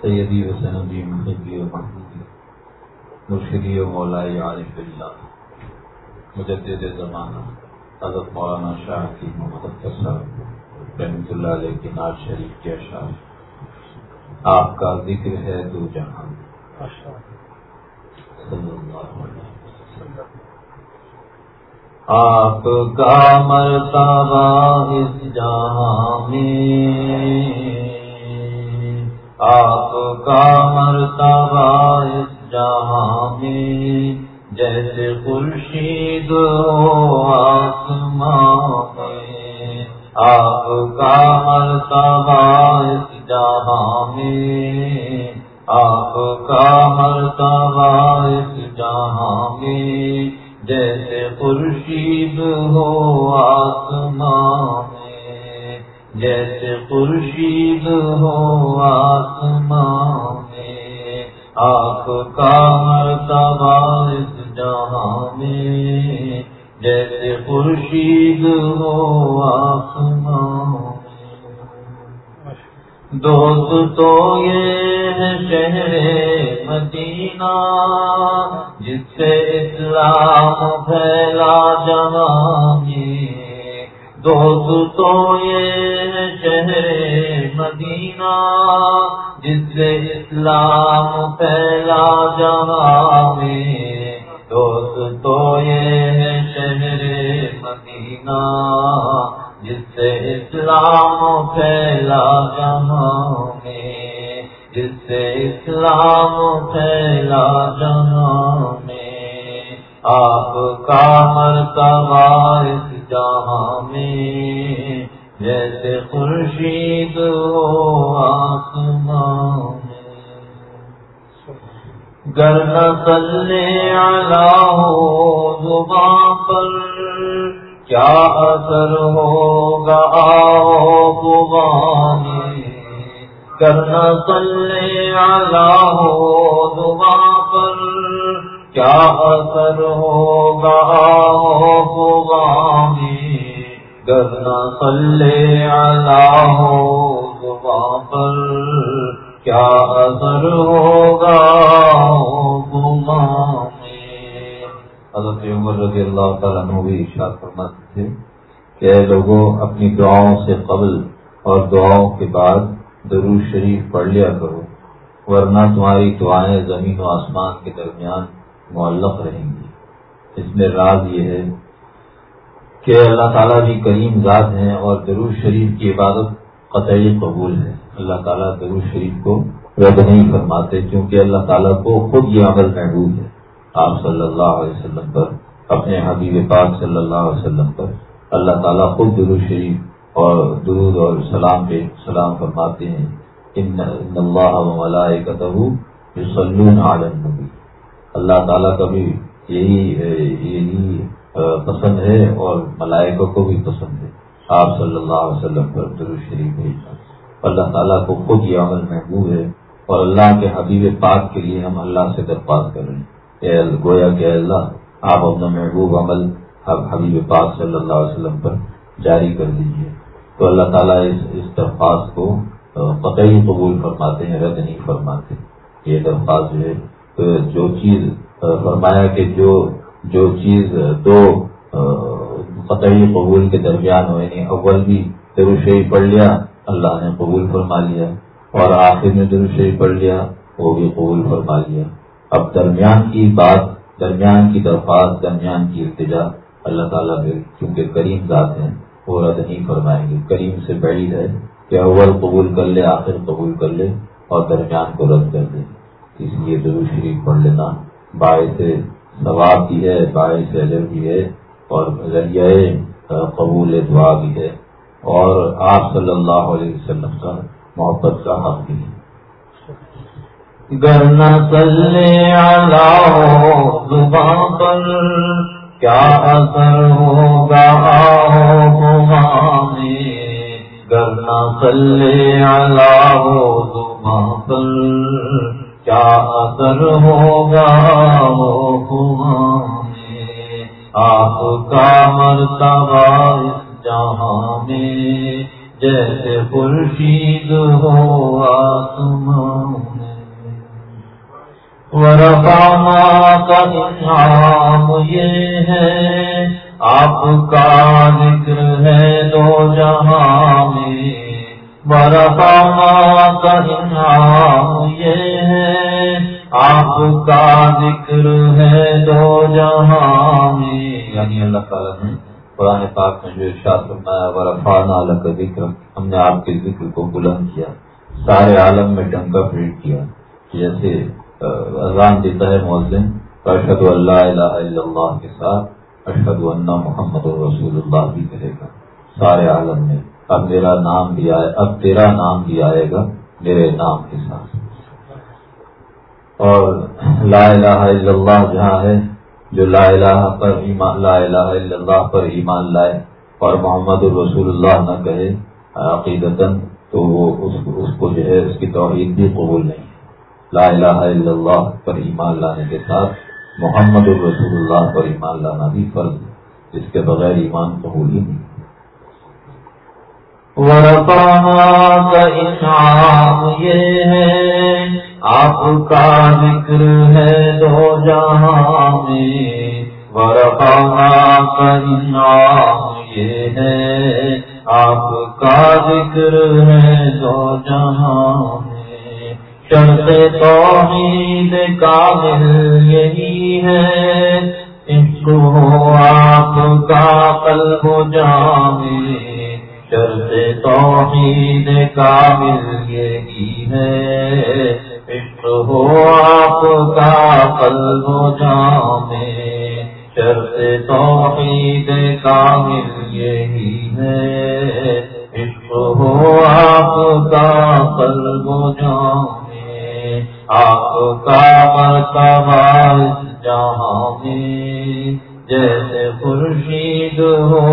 سیدی و سندی محبی و محبوبی، مرشدی و مولائی عارف اللہ، مجدد زمانہ، حضرت مولانا شاہ کی محمد صاحب رحمۃ اللہ علیہ کی ناز شریف کے اشعار۔ آپ کا ذکر ہے دو جہاں۔ صلی اللہ علیہ آپ کا مرتبہ اس جہاں میں آپ کا مرتبہ اس جہاں میں جیسے خورشید آسمان میں آپ کا مرتبہ اس جہاں میں آپ کا مرتبہ اس جہاں میں جیسے خورشید ہو آسمان میں جیسے خورشید ہو آسمان میں آپ کا مرتبہ اس جہاں میں۔ جیسے خورشید ہو آسمان دوست تو یہ ہے شہر مدینہ، جس سے اسلام پھیلا جہاں میں۔ دوست تو یہ شہر مدینہ، جس سے اسلام پھیلا جہاں میں۔ دوست تو یہ شہر مدینہ، جس سے اسلام پھیلا جہاں میں۔ جس سے اسلام پھیلا جہاں میں۔ آپ کا مرتبہ اس جہاں میں جیسے خورشید ہو آسمان گر نسلے اللہ ہو زبان پر کیا اثر ہوگا؟ آؤ گوانے کرنا سلے آلہ ہو دعا پر کیا اثر ہوگا آؤ گوانے کرنا سلے آلہ ہو پر کیا اثر ہوگا؟ گوانے حضرت عمر رضی اللہ تعالیٰ عنہ بھی ارشاد فرماتے تھے کہ اے لوگوں اپنی دعاؤں سے قبل اور دعاؤں کے بعد درود شریف پڑھ لیا کرو ورنہ تمہاری دعائیں زمین و آسمان کے درمیان معلق رہیں گی اس میں راز یہ ہے کہ اللہ تعالیٰ بھی کریم ذات ہیں اور درود شریف کی عبادت قطعی قبول ہے۔ اللہ تعالیٰ درود شریف کو رد نہیں فرماتے کیونکہ اللہ تعالیٰ کو خود یہ عمل محبوب ہے۔ آپ صلی اللہ علیہ وسلم پر، اپنے حبیب پاک صلی اللہ علیہ وسلم پر اللہ تعالیٰ خود درود شریف اور درود اور سلام پہ سلام فرماتے ہیں۔ ان اللہ یصلون علی النبی۔ اللہ تعالیٰ کا بھی یہی یہی پسند ہے اور ملائکوں کو بھی پسند ہے۔ آپ صلی اللہ علیہ وسلم پر درود شریف بھیجنا اللہ تعالیٰ کو خود یہ عمل محبوب ہے اور اللہ کے حبیب پاک کے لیے ہم اللہ سے درخواست کر رہے ہیں۔ گویا کہ اللہ، آپ اپنا محبوب عمل حبیب پاک صلی اللہ علیہ وسلم پر جاری کر دیجیے تو اللہ تعالیٰ اس اس درخواست کو قطعی قبول فرماتے ہیں، رد نہیں فرماتے۔ یہ درخواست جو ہے جو چیز فرمایا کہ جو جو چیز دو قطعی قبول کے درمیان ہوئے یعنی اول بھی دروشی پڑھ لیا، اللہ نے قبول فرما لیا، اور آخر میں دروشی پڑھ لیا، وہ بھی قبول فرما لیا۔ اب درمیان کی بات، درمیان کی درخواست، درمیان کی التجا اللہ تعالیٰ کے کیونکہ کریم ذات ہیں، وہ رد نہیں فرمائیں گے۔ کریم سے بعید ہے کہ اول قبول کر لے، آخر قبول کر لے، اور درمیان کو رد کر دے۔ اس لیے ضرور شریف پڑھ لینا۔ باعث ثواب بھی ہے، باعث اجر بھی ہے اور ذریعہ قبول دعا بھی ہے۔ اور آپ صلی اللہ علیہ وسلم کا محبت کا حق بھی ہے۔ گر نسلے ہو زبان پر کیا اثر ہوگا میں گر زبان پر کیا اثر ہوگا وہ میں آپ کا مرتبہ اس جہاں میں جیسے خورشید ہو آسمان ورفاما کا انعام یہ ہے، آپ کا ذکر ہے دو جہاں میں۔ ورفاما کا انعام یہ آپ کا ذکر ہے دو جہاں میں۔ یعنی اللہ تعالیٰ نے قرآن پاک میں جو ارشاد فرمایا ورفان عالم کا ذکر ہم نے آپ کے ذکر کو بلند کیا، سارے عالم میں ڈنکا پھیٹ کیا جیسے اذان دیتا ہے مؤذن ارشد اللہ الہ الا اللہ کے ساتھ ارشد اللہ محمد رسول اللہ بھی کہے گا۔ سارے عالم میں اب میرا نام بھی آئے، اب تیرا نام بھی آئے گا میرے نام کے ساتھ۔ اور لا الہ الا اللہ جہاں ہے، جو لا الہ پر ایمان، لا الہ الا اللہ پر ایمان لائے اور محمد الرسول اللہ نہ کہے عقیدتاً، تو وہ اس اس کو جو ہے، اس کی توحید بھی قبول نہیں ہے۔ لا الہ الا اللہ پر ایمان لانے کے ساتھ محمد الرسول اللہ پر ایمان لانا بھی فرض ہے جس کے بغیر ایمان قبول ہی نہیں۔ کا انعام یہ ہے آپ کا ذکر ہے دو جہاں میں ورفا کا انعام یہ ہے۔ آپ کا ذکر ہے دو جہاں میں۔ چلتے توحید کامل یہی ہے۔ اس کو آپ کا قلب جامے چلتے توحید کامل یہی ہے۔ عشق ہو آپ کا قلب و جامے چرتے توحید کامل یہی ہے۔ عشق ہو آپ کا قلب و جامے آپ کا مرتبہ جہاں میں جیسے خورشید ہو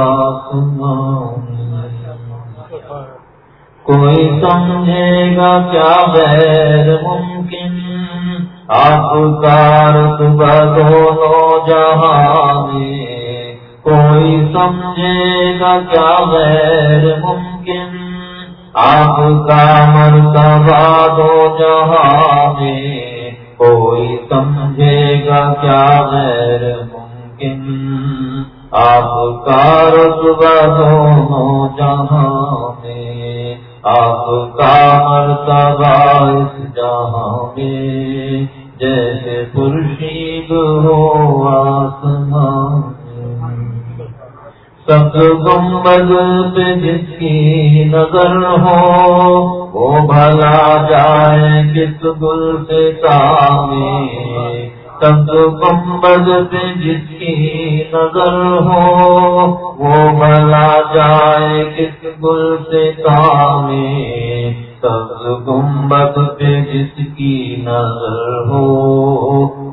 آسمان کوئی سمجھے کیا غیر ممکن؟ آپ کا رتبہ دونوں جہاں میں کوئی سمجھے گا کیا غیر ممکن؟ آپ کا مرتبہ دو جہاں میں کوئی سمجھے گا کیا غیر ممکن؟ آپ کا رتبہ دونوں جہاں میں آپ کا مرتبہ اس جہاں میں جیسے خورشید ہو آسمان سب گنبد پہ جس کی نظر ہو، وہ بھلا جائے کس گل سے کامے سب گنبد پہ جس کی نظر ہو، وہ بھلا جائے کس گل سے کامے سب گنبد پہ جس کی نظر ہو،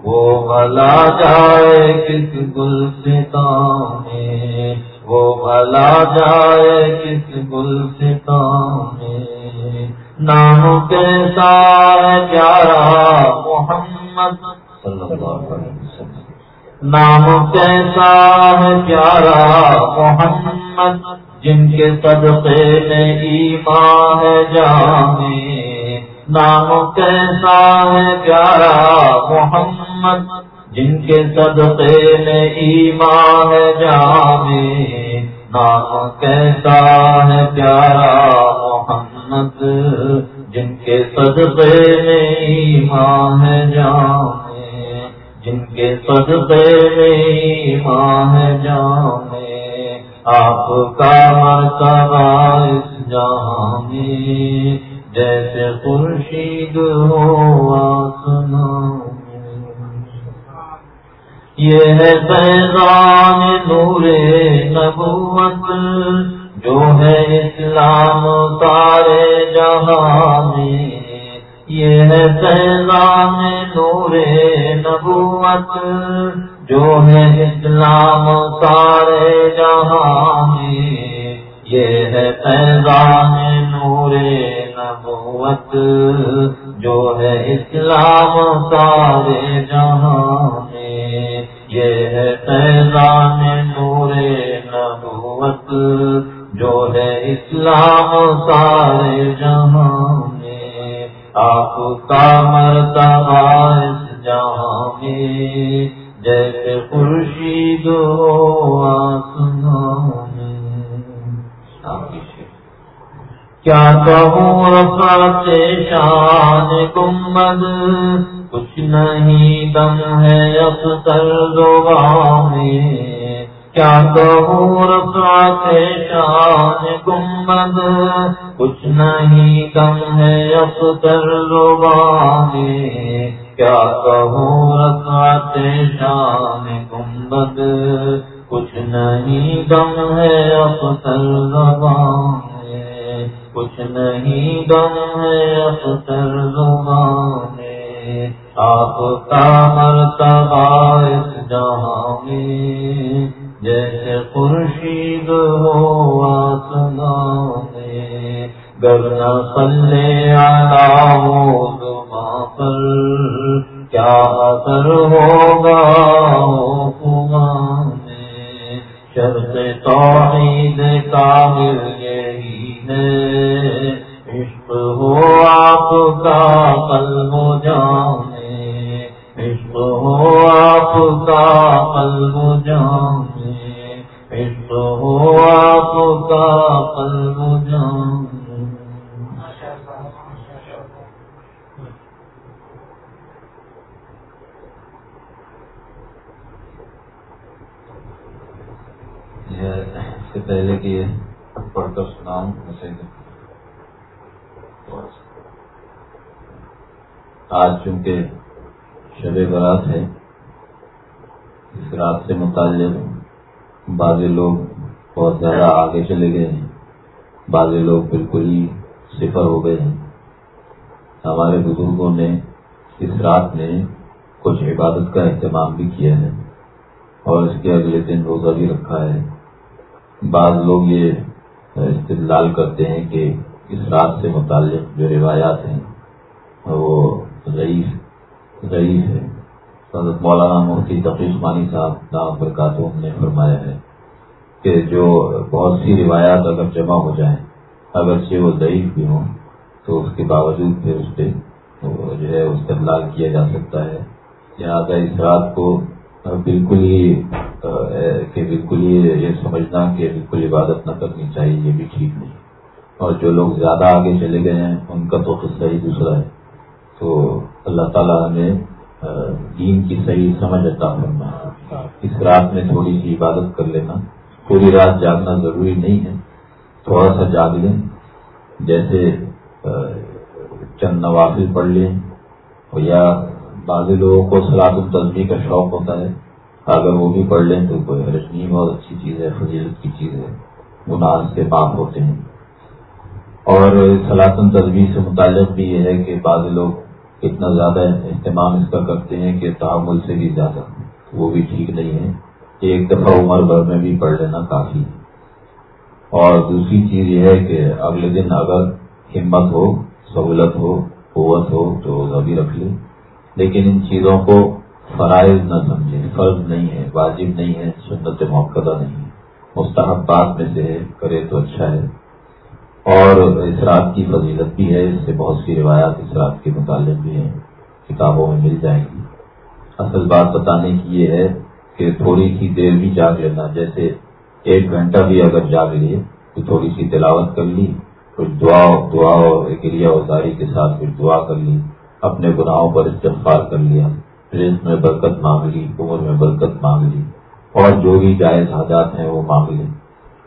وہ بھلا جائے کس گل سے کامے وہ بھلا جائے کس گل سے کامے نام کیسا ہے پیارا محمد۔ نام کیسا ہے پیارا محمد۔ جن کے صدقے میں ایمان ہے، جانے نام کیسا ہے پیارا محمد؟ جن کے صدقے میں ایمان ہے، جانے نام کیسا ہے پیارا محمد؟ جن کے صدقے میں ایمان ہے، جانے، جن کے صدقے میں ماں جانے آپ کا مرتبہ اس جہاں میں جیسے خورشید ہو آسمان یہ ہے پیغام نور نبوت جو ہے اسلام سارے جہاں میں یہ ہے پیغام نور نبوت جو ہے اسلام سارے جہاں میں، یہ ہے پیغام نور نبوت، جو ہے اسلام سارے جہاں میں، یہ ہے پیغام نور نبوت، جو ہے اسلام سارے جہاں میں۔ آپ کا مرتبہ اس جہاں میں جیسے خورشید آسمان کیا کہوں رفعت شان گمد کچھ نہیں دم ہے اب سر دو میں۔ کیا کہوں رفعت شان گمد کچھ نہیں دم ہے اختر دوبا میں کیا کہوں رفعت شان گمبد کچھ نہیں دم ہے اختر زبان کچھ نہیں دم ہے اختر زبان آپ کا مرتبہ اس جہاں میں۔ جیسے خورشید ہو آسمان میں، گرنا پلے آنا ہو زباں پر۔ کیا اثر ہوگا میں؟ شرط توحید کامل یہی عشق ہو آپ کا قلب جانے عشق ہو آپ کا قلب جانے عشق ہو آپ کا قلب جانے اس سے پہلے کہ پڑھ کر سناؤں اسے آج چونکہ شب برات ہے اس رات سے متعلق بعض لوگ بہت زیادہ آگے چلے گئے ہیں بعض لوگ بالکل ہی صفر ہو گئے ہیں۔ ہمارے بزرگوں نے اس رات میں کچھ عبادت کا اہتمام بھی کیا ہے اور اس کے اگلے دن روزہ بھی رکھا ہے۔ بعض لوگ یہ استدلال کرتے ہیں کہ اس رات سے متعلق جو روایات ہیں، وہ ضعیف ضعیف ہے حضرت مولانا مفتی تفریح مانی صاحب نام پر نے فرمایا ہے کہ جو بہت سی روایات اگر جمع ہو جائیں اگرچہ وہ ضعیف بھی ہوں، تو اس کے باوجود پھر اس پہ جو ہے استدلال کیا جا سکتا ہے۔ لہٰذا اس رات کو بالکل ہی کہ بالکل ہی یہ سمجھنا کہ بالکل عبادت نہ کرنی چاہیے، یہ بھی ٹھیک نہیں۔ اور جو لوگ زیادہ آگے چلے گئے ہیں، ان کا تو قصہ ہی دوسرا ہے۔ تو اللہ تعالیٰ نے دین کی صحیح سمجھ عطا کرنا اس رات میں تھوڑی سی عبادت کر لینا۔ پوری رات جاگنا ضروری نہیں ہے۔ تھوڑا سا جاگ لیں، جیسے چند نوافل پڑھ لیں یا بعض لوگوں کو سلاد التظمی کا شوق ہوتا ہے، اگر وہ بھی پڑھ لیں تو کوئی حرج نہیں، بہت اچھی چیز ہے، فضیلت کی چیز ہے، گناہ سے معاف ہوتے ہیں۔ اور سلاطن تجویز سے متعلق بھی یہ ہے کہ بعض لوگ اتنا زیادہ اہتمام اس کا کرتے ہیں کہ تعامل سے بھی زیادہ، وہ بھی ٹھیک نہیں ہے۔ ایک دفعہ عمر بھر میں بھی پڑھ لینا کافی ہے۔ اور دوسری چیز یہ ہے کہ اگلے دن اگر ہمت ہو، سہولت ہو، قوت ہو، تو روزہ بھی رکھ لیں۔ لیکن ان چیزوں کو فرائض نہ سمجھے فرض نہیں ہے، واجب نہیں ہے، سنت موقع نہیں ہے۔ مستحب بات میں سے کرے تو اچھا ہے۔ اور اس رات کی فضیلت بھی ہے، اس سے بہت سی روایات اس رات کے متعلق بھی ہیں، کتابوں میں مل جائیں گی۔ اصل بات بتانے کی یہ ہے کہ تھوڑی سی دیر بھی جاگ لینا، جیسے ایک گھنٹہ بھی اگر جاگ لیے تو تھوڑی سی تلاوت کر لی، کچھ دعا دعا اور گریا ازاری کے ساتھ کچھ دعا کر لی، اپنے گناہوں پر استغفار کر لیا، رزق میں برکت مانگ لی، عمر میں برکت مانگ لی، اور جو بھی جائز حاجات ہیں وہ مانگ لیں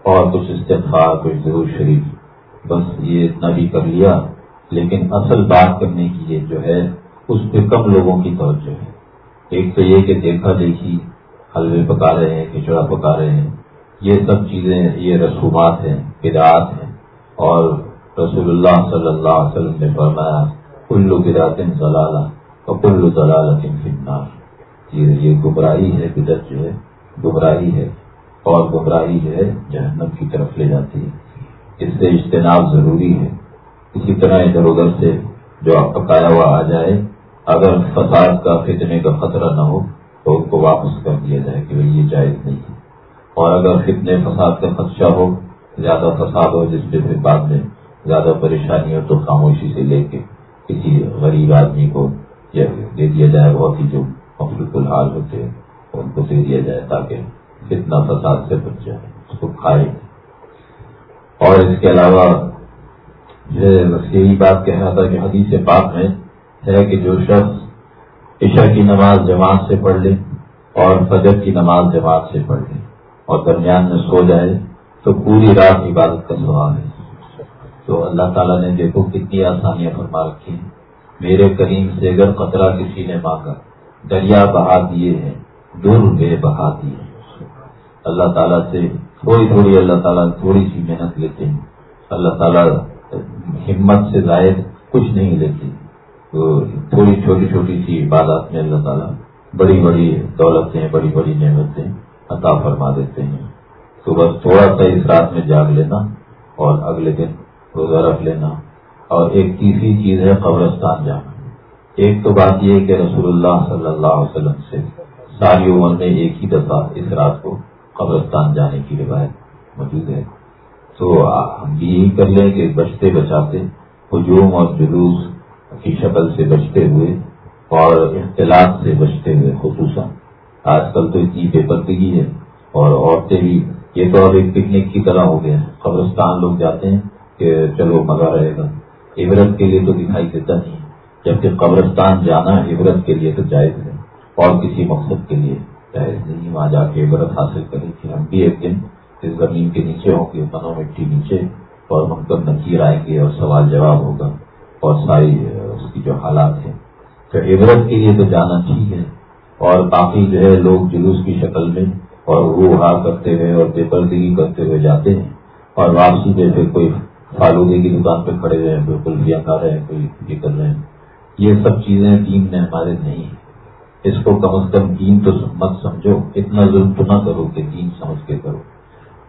اور کچھ استغفار، کچھ ضرور شریف۔ بس یہ اتنا بھی کر لیا، لیکن اصل بات کرنے کی یہ جو ہے، اس پہ کم لوگوں کی توجہ ہے۔ ایک تو یہ کہ دیکھا دیکھی، حلوے پکا رہے ہیں، کھچڑا پکا رہے ہیں یہ سب چیزیں، یہ رسومات ہیں بدعات ہیں۔ اور رسول اللہ صلی اللہ علیہ وسلم نے فرمایا، کلو گراطن ضلالہ اور کلو ضلال فنار یہ گمراہی ہے بدت جو ہے، گمراہی ہے۔ اور گمراہی جو ہے، جہنم کی طرف لے جاتی ہے۔ اس سے اجتناب ضروری ہے۔ اسی طرح ادھر ادھر سے جو پکایا ہوا آ جائے، اگر فساد کا، فتنے کا خطرہ نہ ہو، تو ان کو واپس کر دیا جائے کہ بھائی یہ جائز نہیں ہے۔ اور اگر فتنے فساد کا خدشہ ہو، زیادہ فساد ہو، جس پہ پھر بعد میں زیادہ پریشانی ہو، تو خاموشی سے لے کے کسی غریب آدمی کو دے دیا جائے بہت ہی جو مفرق الحال ہوتے ہیں، ان کو دے دیا جائے تاکہ کتنا فساد سے بچ جائے، اس کو کھائے۔ اور اس کے علاوہ جو بس یہی بات کہہ رہا تھا کہ حدیث پاک میں ہے کہ جو شخص عشاء کی نماز جماعت سے پڑھ لے اور فجر کی نماز جماعت سے پڑھ لے۔ اور درمیان میں سو جائے تو پوری رات عبادت کا سوال ہے۔ تو اللہ تعالیٰ نے دیکھو کتنی آسانیاں فرما رکھی ہیں۔ میرے کریم سے اگر قطرہ کسی نے مانگا، دریا بہا دیے ہیں دور بے بہا دیے اللہ تعالیٰ سے تھوڑی تھوڑی اللہ تعالیٰ تھوڑی سی محنت لیتے ہیں۔ اللہ تعالیٰ ہمت سے زائد کچھ نہیں لیتے۔ تھوڑی چھوٹی چھوٹی سی عبادات میں اللہ تعالیٰ بڑی بڑی دولتیں، بڑی بڑی نعمتیں عطا فرما دیتے ہیں۔ تو بس تھوڑا سا اس رات میں جاگ لینا اور اگلے دن روزہ رکھ لینا۔ اور ایک تیسری چیز ہے قبرستان جانا۔ ایک تو بات یہ ہے کہ رسول اللہ صلی اللہ علیہ وسلم سے ساری عمر میں ایک ہی دفعہ اس رات کو قبرستان جانے کی روایت موجود ہے۔ تو ہم بھی یہی کر لیں کہ بچتے بچاتے ہجوم اور جلوس کی شکل سے بچتے ہوئے اور اختلاط سے بچتے ہوئے، خصوصاً آج کل تو اتنی بے پردگی ہے اور عورتیں بھی یہ تو اب ایک پکنک کی طرح ہو گیا ہے قبرستان لوگ جاتے ہیں کہ چلو مزہ رہے گا۔ عبرت کے لیے تو دکھائی دیتا نہیں جبکہ قبرستان جانا عبرت کے لیے تو جائز ہے اور کسی مقصد کے لیے جائز نہیں۔ وہاں جا کے عبرت حاصل کریں کہ ہم بھی ایک دن اس زمین کے نیچے ہوں گے منو مٹی نیچے، اور ہم کب نکیر آئیں گے اور سوال جواب ہوگا اور ساری اس کی جو حالات ہیں۔ تو عبرت کے لیے تو جانا ٹھیک ہے اور باقی جو ہے لوگ جلوس کی شکل میں اور وہ ہار کرتے ہوئے اور بے پردگی کرتے ہوئے جاتے ہیں اور واپسی پہ پھر کوئی فالودے کی دکان پہ کھڑے ہوئے ہیں، بالکل بھی کھا رہے ہیں کوئی یہ کر رہے ہیں یہ سب چیزیں دین میں ہمارے نہیں ہیں۔ اس کو کم از کم دین تو مت سمجھو، اتنا ظلم تو نہ کرو کہ دین سمجھ کے کرو۔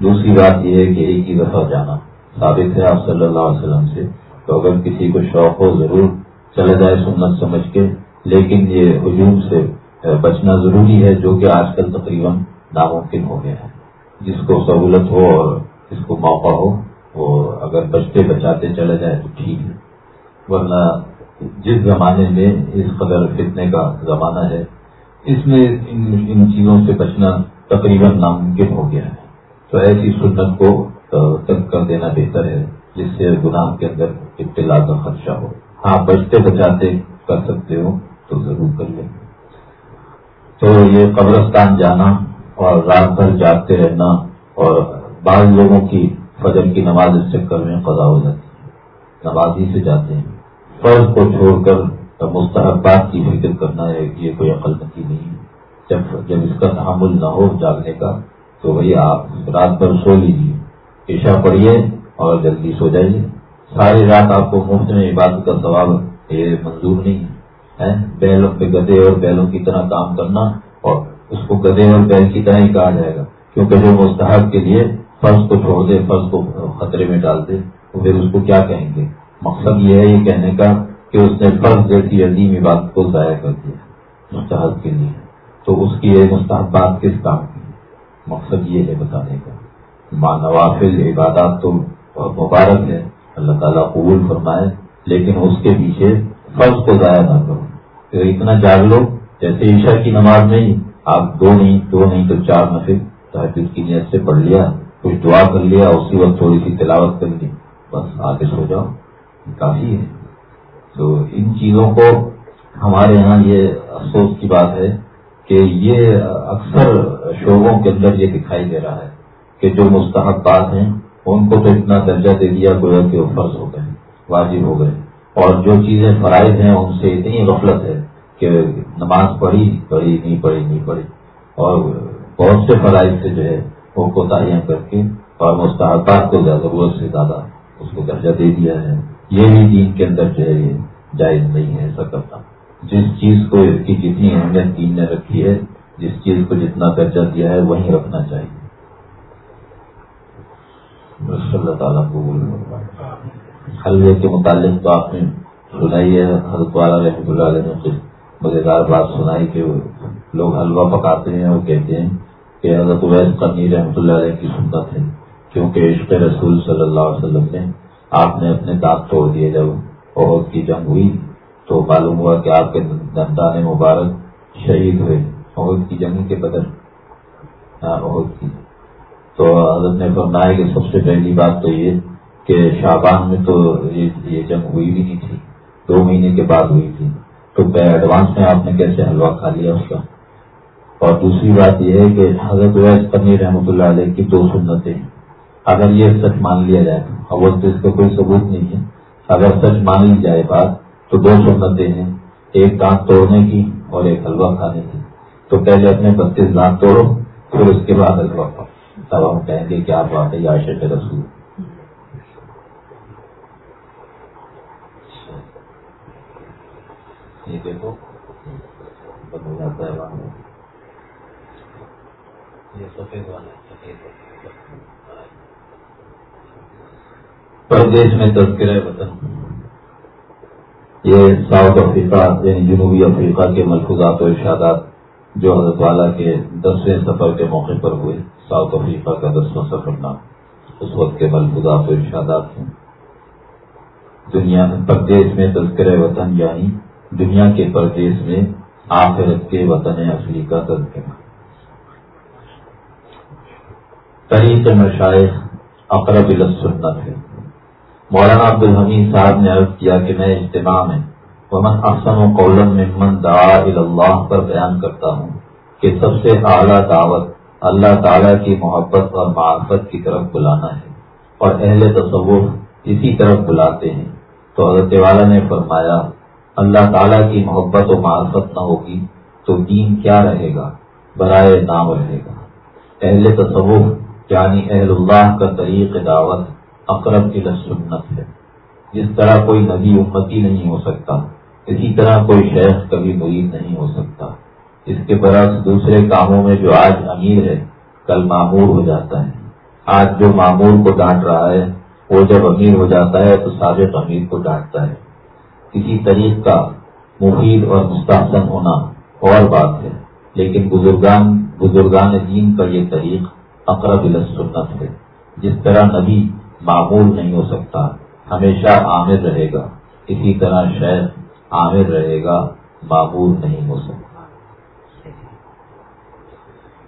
دوسری بات یہ ہے کہ ایک ہی دفعہ جانا ثابت ہے آپ صلی اللہ علیہ وسلم سے۔ تو اگر کسی کو شوق ہو، ضرور چلے جائے سنت سمجھ کے، لیکن یہ ہجوم سے بچنا ضروری ہے جو کہ آج کل تقریباً ناممکن ہو گیا ہے۔ جس کو سہولت ہو اور جس کو موقع ہو، وہ اگر بچتے بچاتے چلے جائے تو ٹھیک ہے۔ ورنہ جس زمانے میں اس قدر فتنے کا زمانہ ہے، اس میں ان چیزوں سے بچنا تقریباً ناممکن ہو گیا ہے۔ تو ایسی سنت کو ترک کر دینا بہتر ہے، جس سے گناہ کے اندر اطلاع کا خدشہ ہو۔ ہاں بچتے بچاتے کر سکتے ہو تو ضرور کر لیں۔ تو یہ قبرستان جانا اور رات بھر جاگتے رہنا اور بعض لوگوں کی فجر کی نماز اس چکر میں قضا ہو جاتی ہے۔ نماز ہی سے جاتے ہیں۔ فرض کو چھوڑ کر مستحبات کی فکر کرنا ہے، یہ کوئی عقل نتی نہیں جب جب اس کا تحمل نہ ہو جاگنے کا، تو وہی آپ رات بھر سو لیجیے پیشہ پڑھیے اور جلدی سو جائیے۔ ساری رات آپ کو مفت میں عبادت کا ثواب یہ منظور نہیں ہے۔ بیلوں پہ گدے اور بیلوں کی طرح کام کرنا اور اس کو گدے اور بیل کی طرح ہی کہا جائے گا۔ کیونکہ جو مستحب کے لیے فرض کو چھوڑ دے، فرض کو خطرے میں ڈال دے، تو پھر اس کو کیا کہیں گے؟ مقصد یہ ہے یہ کہنے کا کہ اس نے فرض جیسی عظیم عبادت کو ضائع کر دیا مستحد کے لیے۔ تو اس کی یہ مستحبات کس کام کی؟ مقصد یہ ہے بتانے کا۔ نوافل عبادات تو مبارک ہے، اللہ تعالیٰ قبول فرمائے، لیکن اس کے پیچھے فرض کو ضائع نہ کرو۔ اتنا جاگ لو جیسے عشاء کی نماز نہیں آپ دو نہیں دو نہیں تو چار نفل تحفظ کی نیت سے پڑھ لیا، کچھ دعا کر لیا، اسی وقت تھوڑی سی تلاوت کر لی، بس آگے سو جاؤ۔ کافی ہے۔ تو ان چیزوں کو ہمارے یہاں یہ افسوس کی بات ہے کہ یہ اکثر شعبوں کے اندر یہ دکھائی دے رہا ہے کہ جو مستحق بات ہیں، ان کو تو اتنا درجہ دے دیا گویا کہ وہ فرض ہو گئے، واجب ہو گئے۔ اور جو چیزیں فرائض ہیں، ان سے اتنی غفلت ہے کہ نماز پڑھی پڑھی نہیں پڑھی نہیں، پڑھی۔ اور بہت سے فرائض سے جو ہے وہ کوتاہیاں کر کے اور مستحقات کو ضرورت سے زیادہ اس کو درجہ دے دیا ہے۔ یہ بھی دین کے اندر جو ہے، یہ جائز نہیں ہے، ایسا کرنا جس چیز کو اس کی جتنی اہمیت دین نے رکھی ہے، جس چیز کو جتنا درجہ دیا ہے، وہیں رکھنا چاہیے۔ اللہ تعالیٰ کو حلوے کے متعلق تو آپ نے سنائی ہے، حضرت والا رحمۃ اللہ علیہ نے کچھ مزیدار بات سنائی کہ لوگ حلوہ پکاتے ہیں اور کہتے ہیں کہ حضرت ویس کرنی رحمۃ اللہ علیہ کی سنت ہے۔ کیونکہ عشق رسول صلی اللہ علیہ وسلم نے آپ نے اپنے دانت توڑ دیے۔ جب عہد کی جنگ ہوئی تو معلوم ہوا کہ آپ کے دندان مبارک شہید ہوئے۔ عہد کی جنگ کے بدل ہاں، عہد کی۔ تو حضرت نے فرمایا کہ سب سے پہلی بات تو یہ کہ شابان میں تو یہ جنگ ہوئی بھی نہیں تھی، دو مہینے کے بعد ہوئی تھی۔ تو ایڈوانس میں آپ نے کیسے حلوہ کھا لیا اس کا؟ اور دوسری بات یہ ہے کہ حضرت ویس پنیر رحمۃ اللہ علیہ کی دو سنتیں ہیں۔ اگر یہ سچ مان لیا جائے تو اول تو اس کا کوئی ثبوت نہیں ہے۔ اگر سچ مان لی جائے بات، تو دو سنتیں ہیں۔ ایک دانت توڑنے کی اور ایک حلوہ کھانے کی۔ تو پہلے اپنے بتیس دانت توڑو، پھر اس کے بعد حلوہ کھاؤ۔ تب ہم کہیں گے کہ آپ واقعی عاشق رسول۔ یہ دیکھو بند ہو جاتا ہے۔ وہاں یہ سفید والا سفید پردیش میں تذکرہ وطن۔ یہ ساؤتھ افریقہ یعنی جنوبی افریقہ کے ملفوظات و ارشادات جو حضرت والا کے دسویں سفر کے موقع پر ہوئے۔ ساؤتھ افریقہ کا دسواں سفر نام۔ اس وقت کے ملفوظات و ارشادات ہیں۔ دنیا پردیش میں تذکرہ وطن یعنی دنیا کے پردیش میں آخرت کے وطن اصلی کا تذکرہ طریق مشائق اقرب السنت ہے مولانا عبد الحمید صاحب نے عرض کیا کہ میں اجتماع میں ومن احسن و قولم ممن دعا اللہ پر بیان کرتا ہوں کہ سب سے اعلیٰ دعوت اللہ تعالیٰ کی محبت اور معرفت کی طرف بلانا ہے اور اہل تصور اسی طرف بلاتے ہیں۔ تو حضرت والا نے فرمایا اللہ تعالیٰ کی محبت و معرفت نہ ہوگی تو دین کیا رہے گا؟ برائے نام رہے گا۔ اہل تصور یعنی اہل اللہ کا طریق دعوت، اقرب کی سنت ہے۔ جس طرح کوئی نبی امتی نہیں ہو سکتا، اسی طرح کوئی شیخ کبھی مرید نہیں ہو سکتا۔ اس کے برعکس دوسرے کاموں میں جو آج امیر ہے، کل معمور ہو جاتا ہے۔ آج جو معمور کو ڈانٹ رہا ہے، وہ جب امیر ہو جاتا ہے تو سابق امیر کو ڈانٹتا ہے۔ کسی طریق کا مفید اور مستحسن ہونا اور بات ہے۔ لیکن بزرگان بزرگان دین کا یہ طریق اقرب سنت ہے۔ جس طرح نبی معمول نہیں ہو سکتا، ہمیشہ عامر رہے گا۔ اسی طرح شہر عامر رہے گا، معمول نہیں ہو سکتا۔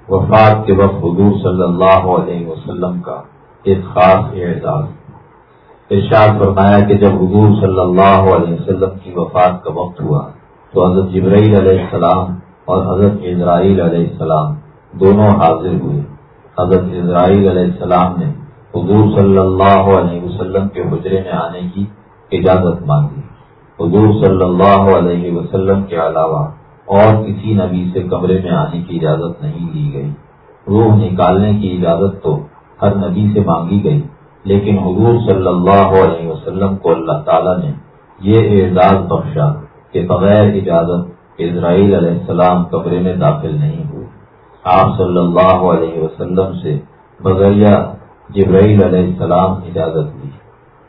وفات کے وقت حضور صلی اللہ علیہ وسلم کا ایک خاص اعزاز۔ ارشاد فرمایا کہ جب حضور صلی اللہ علیہ وسلم کی وفات کا وقت ہوا تو حضرت جبرائیل علیہ السلام اور حضرت اسرائیل علیہ السلام دونوں حاضر ہوئے۔ حضرت اسرائیل علیہ السلام نے حضور صلی اللہ علیہ وسلم کے حجرے میں آنے کی اجازت مانگی۔ حضور صلی اللہ علیہ وسلم کے علاوہ اور کسی نبی سے کمرے میں آنے کی اجازت نہیں لی گئی۔ روح نکالنے کی اجازت تو ہر نبی سے مانگی گئی۔ لیکن حضور صلی اللہ علیہ وسلم کو اللہ تعالیٰ نے یہ اعزاز بخشا کہ بغیر اجازت اسرائیل علیہ السلام کمرے میں داخل نہیں ہوئے۔ آپ صلی اللہ علیہ وسلم سے بغیر جبرائیل علیہ السلام اجازت دی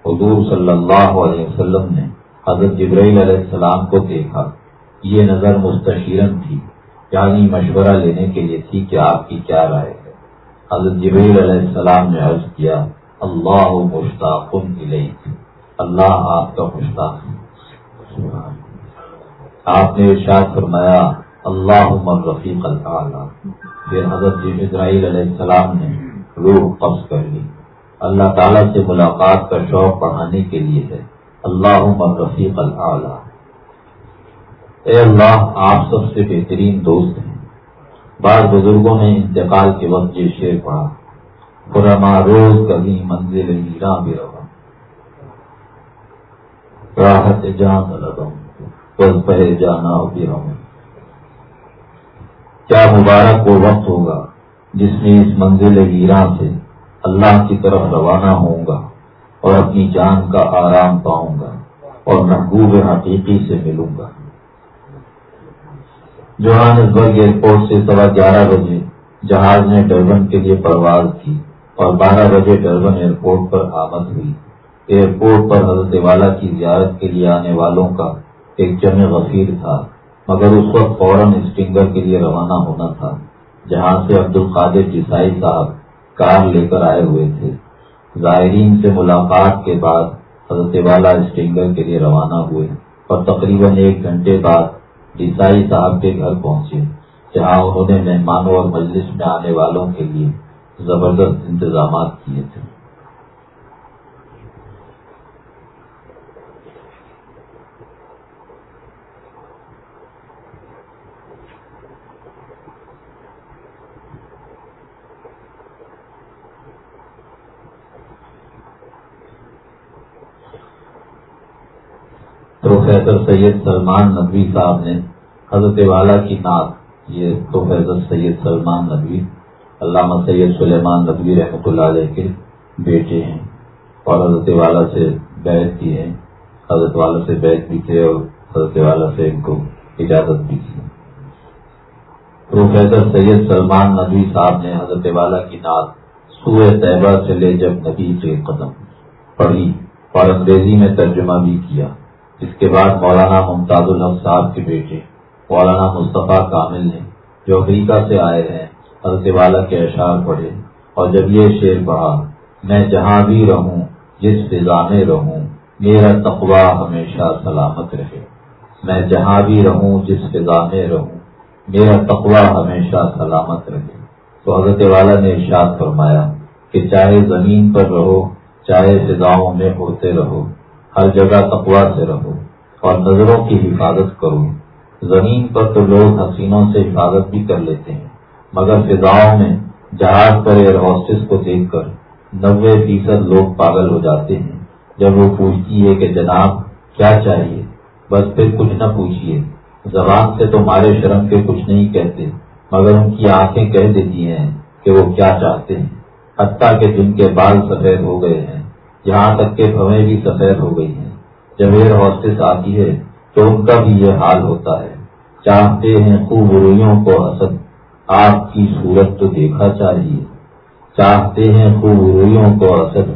حضور صلی اللہ علیہ وسلم نے حضرت جبرائیل علیہ السلام کو دیکھا۔ یہ نظر مستشیرن تھی یعنی مشورہ لینے کے لیے تھی کہ آپ کی کیا رائے ہے۔ حضرت جبرائیل علیہ السلام نے عرض کیا اللہ مشتاق اللہ آپ کا مشتاق آپ نے ارشاد فرمایا اللہ رفیق اللہ پھر حضرت جی اسرائیل علیہ السلام نے روح قبض کر لی۔ اللہ تعالیٰ سے ملاقات کا شوق بڑھانے کے لیے ہے۔ اللہ رفیق اللہ اے اللہ، آپ سب سے بہترین دوست ہیں۔ بعض بزرگوں نے انتقال کے وقت یہ شعر پڑھا۔ پورا روز کبھی منزل ہیرا بھی رہا راحت جان لگا پہ جانا بھی رہا کیا مبارک وہ وقت ہوگا جس میں اس منزل ویراں سے اللہ کی طرف روانہ ہوں گا اور اپنی جان کا آرام پاؤں گا اور محبوب حقیقی سے ملوں گا۔ جوہانسبرگ ایئرپورٹ سے سوا گیارہ بجے جہاز نے ڈربن کے لیے پرواز کی۔ اور بارہ بجے ڈربن ایئرپورٹ پر آمد ہوئی۔ ایئرپورٹ پر حضرت والا کی زیارت کے لیے آنے والوں کا ایک جمع غفیر تھا، مگر اس وقت فوراً اسٹنگر کے لیے روانہ ہونا تھا، جہاں سے عبد القادر جسائی صاحب کار لے کر آئے ہوئے تھے۔ زائرین سے ملاقات کے بعد حضرت والا اسٹنگر کے لیے روانہ ہوئے اور تقریباً ایک گھنٹے بعد ڈیسائی صاحب کے گھر پہنچے، جہاں انہوں نے مہمانوں اور مجلس میں آنے والوں کے لیے زبردست انتظامات کیے تھے۔ پروفیسر سید سلمان ندوی صاحب نے حضرت والا کی نعت، یہ پروفیسر سید سلمان ندوی علامہ سید سلیمان ندوی رحمۃ اللہ علیہ کے بیٹے ہیں اور حضرت والا سے بیت کی ہے۔ حضرت والا سے بیت بھی تھے اور حضرت والا سے ان کو اجازت بھی تھی پروفیسر سید سلمان ندوی صاحب نے حضرت والا کی نعت سورہ طیبہ سے لے جب نبی کے قدم پڑھی اور انگریزی میں ترجمہ بھی کیا۔ اس کے بعد مولانا ممتاز الحق صاحب کے بیٹے، مولانا مصطفیٰ کامل نے جو امریکہ سے آئے ہیں۔ حضرت والا کے اشعار پڑھے اور جب یہ شعر پڑھا، میں جہاں بھی رہوں، جس فضا میں رہوں، میرا تقوا ہمیشہ سلامت رہے۔ میں جہاں بھی رہوں، جس فضا میں رہوں، میرا تقوا ہمیشہ سلامت رہے۔ تو حضرت والا نے ارشاد فرمایا کہ چاہے زمین پر رہو، چاہے فضاؤں میں اڑتے رہو، ہر جگہ تقوا سے رہو اور نظروں کی حفاظت کرو۔ زمین پر تو لوگ حسینوں سے حفاظت بھی کر لیتے ہیں۔ مگر فضاؤں میں جہاز پر ایئر ہاسٹس کو دیکھ کر نوے فیصد لوگ پاگل ہو جاتے ہیں۔ جب وہ پوچھتی ہے کہ جناب، کیا چاہیے؟ بس پھر کچھ نہ پوچھیے زبان سے تو مارے شرم کے کچھ نہیں کہتے، مگر ان کی آنکھیں کہہ دیتی ہیں کہ وہ کیا چاہتے ہیں۔ حتیٰ کہ جن کے بال سفید ہو گئے ہیں، یہاں تک کہ بھویں بھی سفید ہو گئی ہیں۔ جب ایئر ہاسٹس آتی ہے تو ان کا بھی یہ حال ہوتا ہے۔ چاہتے ہیں خوب رویوں کو حسد آپ کی صورت تو دیکھا چاہیے چاہتے ہیں خوب رویوں کو حسد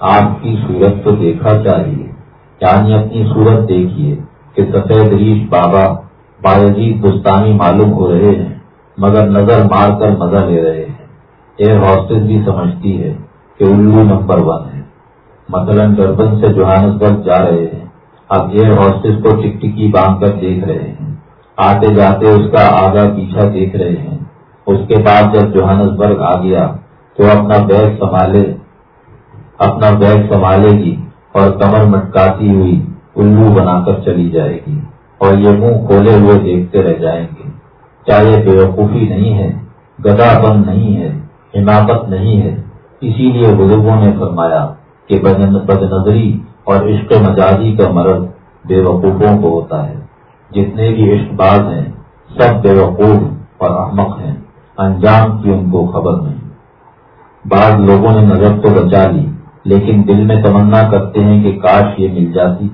آپ کی صورت تو دیکھا چاہیے یعنی اپنی صورت دیکھیے کہ سفید ریش بابا باجیت بستانی معلوم ہو رہے ہیں، مگر نظر مار کر مزہ لے رہے ہیں۔ ایئر ہاسٹس بھی سمجھتی ہے کہ الو نمبر ون ہے۔ مثلا ڈربن سے جوہانسبرگ جا رہے ہیں۔ اب ایئر ہاسٹس کو ٹکٹکی باندھ کر دیکھ رہے ہیں۔ آتے جاتے اس کا آگا پیچھا دیکھ رہے ہیں۔ اس کے بعد جب جوہانسبرگ آ گیا تو اپنا بیگ سنبھالے، اپنا بیگ سنبھالے گی اور کمر مٹکاتی ہوئی الو بنا کر چلی جائے گی اور یہ منہ کھولے ہوئے دیکھتے رہ جائیں گے۔ چاہے بے وقوفی نہیں ہے؟ گدا بند نہیں ہے، حماقت نہیں ہے۔ اسی لیے بزرگوں نے فرمایا کہ بد نظری اور عشق مجازی کا مرض بے وقوفوں کو ہوتا ہے۔ جتنے بھی عشق باز ہیں، سب بے وقوف اور احمق ہیں۔ انجام کی ان کو خبر نہیں۔ بعض لوگوں نے نظر تو بچا لی، لیکن دل میں تمنا کرتے ہیں کہ کاش یہ مل جاتی۔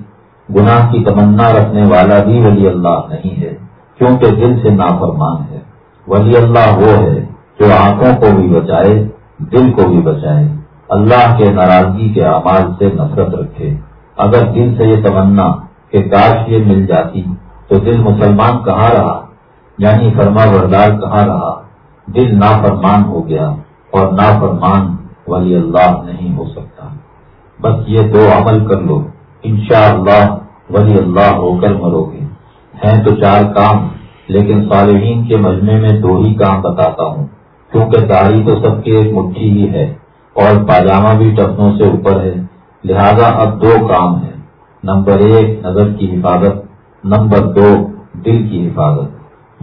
گناہ کی تمنا رکھنے والا بھی ولی اللہ نہیں ہے، کیونکہ دل سے نافرمان ہے۔ ولی اللہ وہ ہے جو آنکھوں کو بھی بچائے، دل کو بھی بچائے۔ اللہ کے ناراضگی کے اعمال سے نفرت رکھے۔ اگر دل سے یہ تمنا کہ کاش یہ مل جاتی تو دل مسلمان کہاں رہا؟ یعنی فرما بردار کہاں رہا؟ دل نافرمان ہو گیا اور نافرمان ولی اللہ نہیں ہو سکتا۔ بس یہ دو عمل کر لو۔ انشاءاللہ اللہ ولی اللہ ہو کر مرو گے۔ ہیں تو چار کام، لیکن صالحین کے مجمے میں دو ہی کام بتاتا ہوں۔ کیونکہ داڑھی تو سب کے ایک مٹھی ہی ہے اور پاجامہ بھی ٹپنوں سے اوپر ہے۔ لہذا اب دو کام ہیں۔ نمبر ایک، نظر کی حفاظت۔ نمبر دو، دل کی حفاظت۔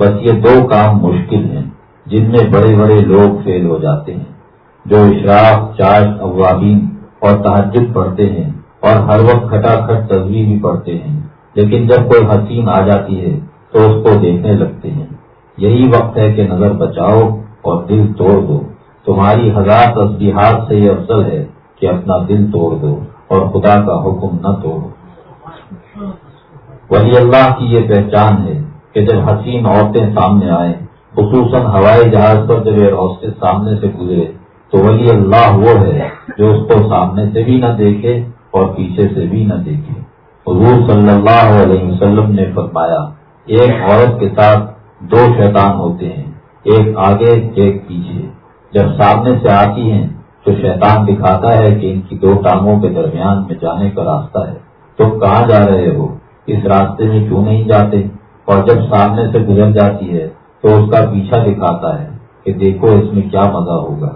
بس یہ دو کام مشکل ہیں۔ جن میں بڑے بڑے لوگ فیل ہو جاتے ہیں، جو اشراف چاش اوابین اور تحجد پڑھتے ہیں اور ہر وقت کھٹا کھٹ تصویر بھی پڑھتے ہیں۔ لیکن جب کوئی حسین آ جاتی ہے تو اس کو دیکھنے لگتے ہیں۔ یہی وقت ہے کہ نظر بچاؤ اور دل توڑ دو۔ تمہاری ہزار تصبیحات سے یہ افضل ہے کہ اپنا دل توڑ دو اور خدا کا حکم نہ توڑو ولی اللہ کی یہ پہچان ہے کہ جب حسین عورتیں سامنے آئیں خصوصاً ہوائی جہاز پر جب ایئر ہاسٹس سامنے سے گزرے، تو ولی اللہ وہ ہے جو اس کو سامنے سے بھی نہ دیکھے اور پیچھے سے بھی نہ دیکھے۔ حضور صلی اللہ علیہ وسلم نے فرمایا، ایک عورت کے ساتھ دو شیطان ہوتے ہیں، ایک آگے، ایک پیچھے۔ جب سامنے سے آتی ہیں، تو شیطان دکھاتا ہے کہ ان کی دو ٹانگوں کے درمیان میں جانے کا راستہ ہے۔ تم کہاں جا رہے ہو؟ اس راستے میں کیوں نہیں جاتے؟ اور جب سامنے سے گزر جاتی ہے تو اس کا پیچھا دکھاتا ہے کہ دیکھو اس میں کیا مزہ ہوگا۔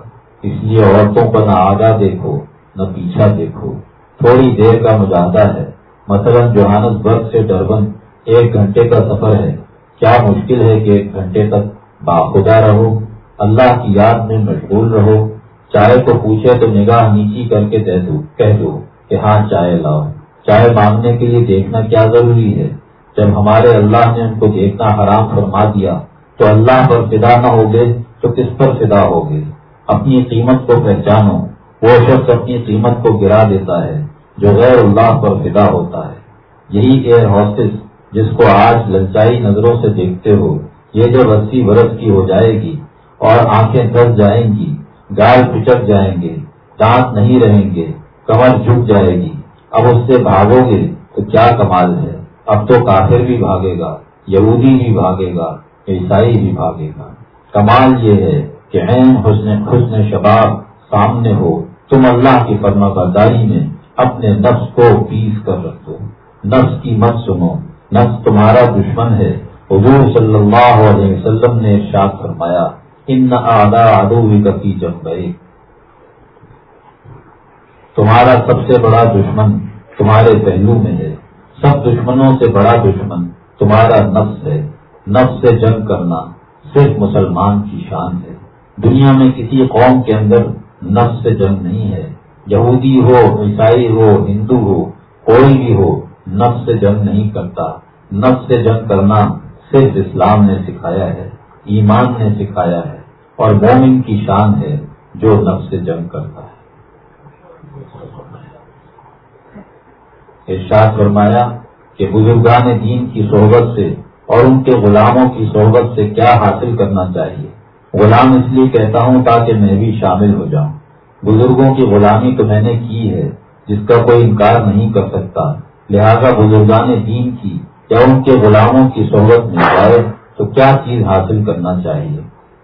اس لیے عورتوں پر نہ آگاہ دیکھو، نہ پیچھا دیکھو۔ تھوڑی دیر کا مجاہدہ ہے۔ مثلا جوہانس برگ سے ڈربن ایک گھنٹے کا سفر ہے۔ کیا مشکل ہے کہ ایک گھنٹے تک باخدا رہو، اللہ کی یاد میں مشغول رہو۔ چائے کو پوچھے تو نگاہ نیچی کر کے دے دو، کہہ دو کہ ہاں چائے لاؤ۔ چائے مانگنے کے لیے دیکھنا کیا ضروری ہے؟ جب ہمارے اللہ نے ان کو دیکھنا حرام فرما دیا تو اللہ پر فدا نہ ہوگے تو کس پر فدا ہوگے؟ اپنی قیمت کو پہچانو۔ وہ شخص اپنی قیمت کو گرا دیتا ہے جو غیر اللہ پر فدا ہوتا ہے۔ یہی ایئر ہاسٹس جس کو آج للچائی نظروں سے دیکھتے ہو۔ یہ جب اسی برس کی ہو جائے گی اور آنکھیں دس جائیں گی گائے پچک جائیں گے، دانت نہیں رہیں گے، کمر جھک جائے گی۔ اب اس سے بھاگو گے تو کیا کمال ہے؟ اب تو کافر بھی بھاگے گا، یہودی بھی بھاگے گا۔ عیسائی بھی بھاگے گا۔ کمال یہ ہے کہ عین، حسن حسن شباب سامنے ہو۔ تم اللہ کی فرما برداری میں اپنے نفس کو پیس کر رکھو۔ نفس کی مت سنو۔ نفس تمہارا دشمن ہے۔ حضور صلی اللہ علیہ وسلم نے ارشاد فرمایا، ان آدھا آدو بھی کفی جب گئے تمہارا سب سے بڑا دشمن تمہارے پہلو میں ہے۔ سب دشمنوں سے بڑا دشمن تمہارا نفس ہے۔ نفس سے جنگ کرنا صرف مسلمان کی شان ہے۔ دنیا میں کسی قوم کے اندر نفس سے جنگ نہیں ہے۔ یہودی ہو، عیسائی ہو، ہندو ہو، کوئی بھی ہو، نفس سے جنگ نہیں کرتا۔ نفس سے جنگ کرنا صرف اسلام نے سکھایا ہے، ایمان نے سکھایا ہے اور مومن کی شان ہے جو نفس سے جنگ کرتا ہے۔ ارشاد فرمایا کہ بزرگان دین کی صحبت سے اور ان کے غلاموں کی صحبت سے کیا حاصل کرنا چاہیے؟ غلام اس لیے کہتا ہوں تاکہ میں بھی شامل ہو جاؤں۔ بزرگوں کی غلامی تو میں نے کی ہے، جس کا کوئی انکار نہیں کر سکتا۔ لہذا بزرگان دین کی یا ان کے غلاموں کی صحبت میں جائے تو کیا چیز حاصل کرنا چاہیے؟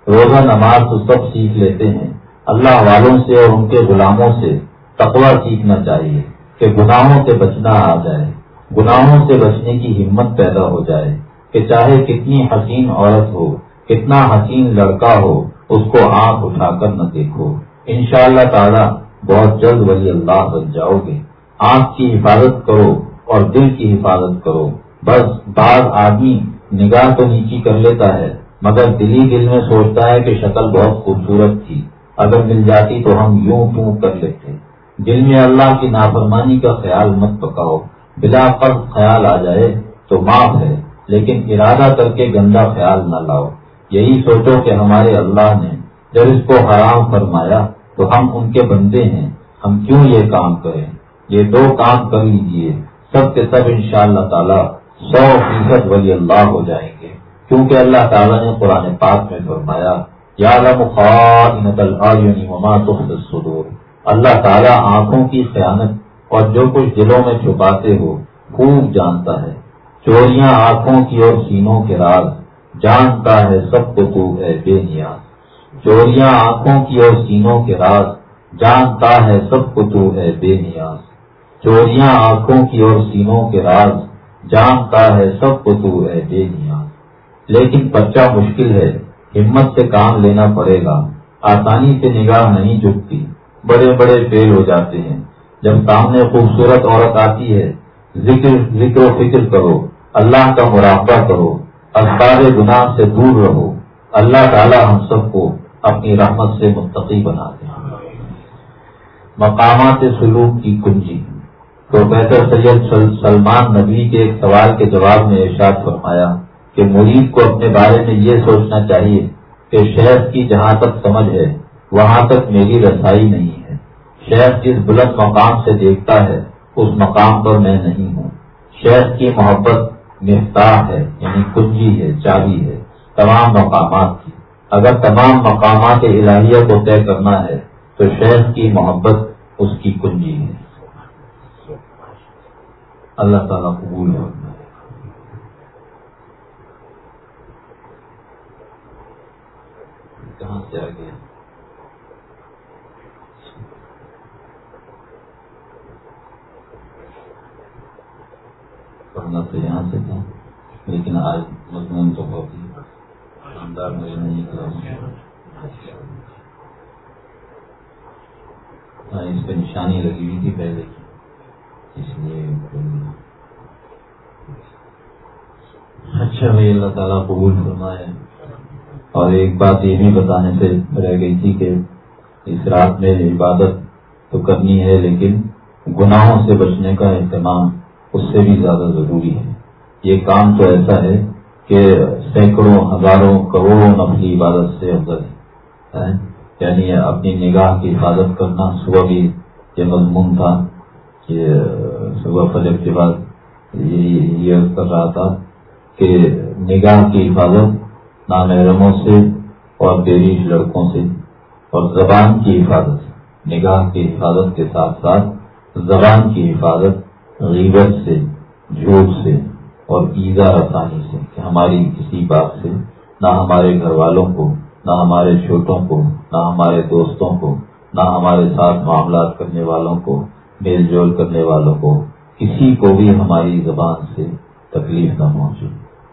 روزہ نماز تو سب سیکھ لیتے ہیں۔ اللہ والوں سے اور ان کے غلاموں سے تقوی سیکھنا چاہیے کہ گناہوں سے بچنا آ جائے۔ گناہوں سے بچنے کی ہمت پیدا ہو جائے۔ کہ چاہے کتنی حسین عورت ہو، کتنا حسین لڑکا ہو، اس کو آنکھ اٹھا کر نہ دیکھو۔ ان شاء اللہ تعالیٰ بہت جلد ولی اللہ بن جاؤ گے۔ آنکھ کی حفاظت کرو اور دل کی حفاظت کرو۔ بس بعض آدمی نگاہ تو نیچی کر لیتا ہے، مگر دلی دل میں سوچتا ہے کہ شکل بہت خوبصورت تھی۔ اگر مل جاتی تو ہم یوں کیوں کر لیتے۔ دل میں اللہ کی نافرمانی کا خیال مت پکاؤ۔ بلا پر خیال آ جائے تو معاف ہے۔ لیکن ارادہ کر کے گندا خیال نہ لاؤ۔ یہی سوچو کہ ہمارے اللہ نے جب اس کو حرام فرمایا تو ہم ان کے بندے ہیں۔ ہم کیوں یہ کام کریں؟ یہ دو کام کر لیجیے۔ سب کے سب ان شاء اللہ تعالیٰ سو فیصد ولی اللہ ہو جائیں گے۔ کیونکہ اللہ تعالیٰ نے قرآن پاک میں فرمایا یا اللہ تعالیٰ آنکھوں کی خیانت اور جو کچھ دلوں میں چھپاتے ہو خوب جانتا ہے۔ چوریاں آنکھوں کی اور سینوں کے راز جانتا ہے سب کو تو ہے بے نیاز چوریاں آنکھوں کی اور سینوں کے راز جانتا ہے سب کو تو ہے بے نیاز چوریاں آنکھوں کی اور سینوں کے راز جانتا ہے سب کو تو ہے بے نیاز لیکن بچہ مشکل ہے، ہمت سے کام لینا پڑے گا۔ آسانی سے نگاہ نہیں جھکتی۔ بڑے بڑے فیل ہو جاتے ہیں۔ جب سامنے خوبصورت عورت آتی ہے، ذکر ذکر و فکر کرو۔ اللہ کا مراقبہ کرو اخبار گناہ سے دور رہو۔ اللہ تعالی ہم سب کو اپنی رحمت سے مستقی بنا دیں مقامات سلوک کی کنجی۔ پروفیسر سید سلمان نبی کے ایک سوال کے جواب میں ارشاد فرمایا کہ مرید کو اپنے بارے میں یہ سوچنا چاہیے کہ شہر کی جہاں تک سمجھ ہے، وہاں تک میری رسائی نہیں ہے۔ شیخ جس بلند مقام سے دیکھتا ہے، اس مقام پر میں نہیں ہوں۔ شیخ کی محبت مفتاح ہے یعنی کنجی ہے، چابی ہے، تمام مقامات کی۔ اگر تمام مقامات الہیہ کو طے کرنا ہے، تو شیخ کی محبت اس کی کنجی ہے۔ اللہ تعالیٰ قبول ہے کہاں سے آ گیا پڑھنا تو یہاں سے تھا، لیکن آج مضمون تو بہت ہی شاندار مجھے نہیں ہاں اس پہ نشانی لگی ہوئی تھی پہلے کی، اس لیے اچھا بھائی، اللہ تعالیٰ قبول فرمائے۔ اور ایک بات یہ بھی بتانے سے رہ گئی تھی کہ اس رات میں عبادت تو کرنی ہے، لیکن گناہوں سے بچنے کا اہتمام اس سے بھی زیادہ ضروری ہے۔ یہ کام تو ایسا ہے کہ سینکڑوں، ہزاروں، کروڑوں نفلی عبادت سے افضل ہے۔ یعنی اپنی نگاہ کی حفاظت کرنا۔ صبح بھی یہ مضمون تھا کہ صبح فجر کے بعد یہ کر رہا تھا کہ نگاہ کی حفاظت نامحرموں سے اور بیریش لڑکوں سے اور زبان کی حفاظت، نگاہ کی حفاظت کے ساتھ ساتھ زبان کی حفاظت غیبت سے، جھوٹ سے اور ایزا رسانی سے کہ ہماری کسی بات سے نہ ہمارے گھر والوں کو، نہ ہمارے چھوٹوں کو، نہ ہمارے دوستوں کو، نہ ہمارے ساتھ معاملات کرنے والوں کو، میل جول کرنے والوں کو، کسی کو بھی ہماری زبان سے تکلیف نہ پہنچے۔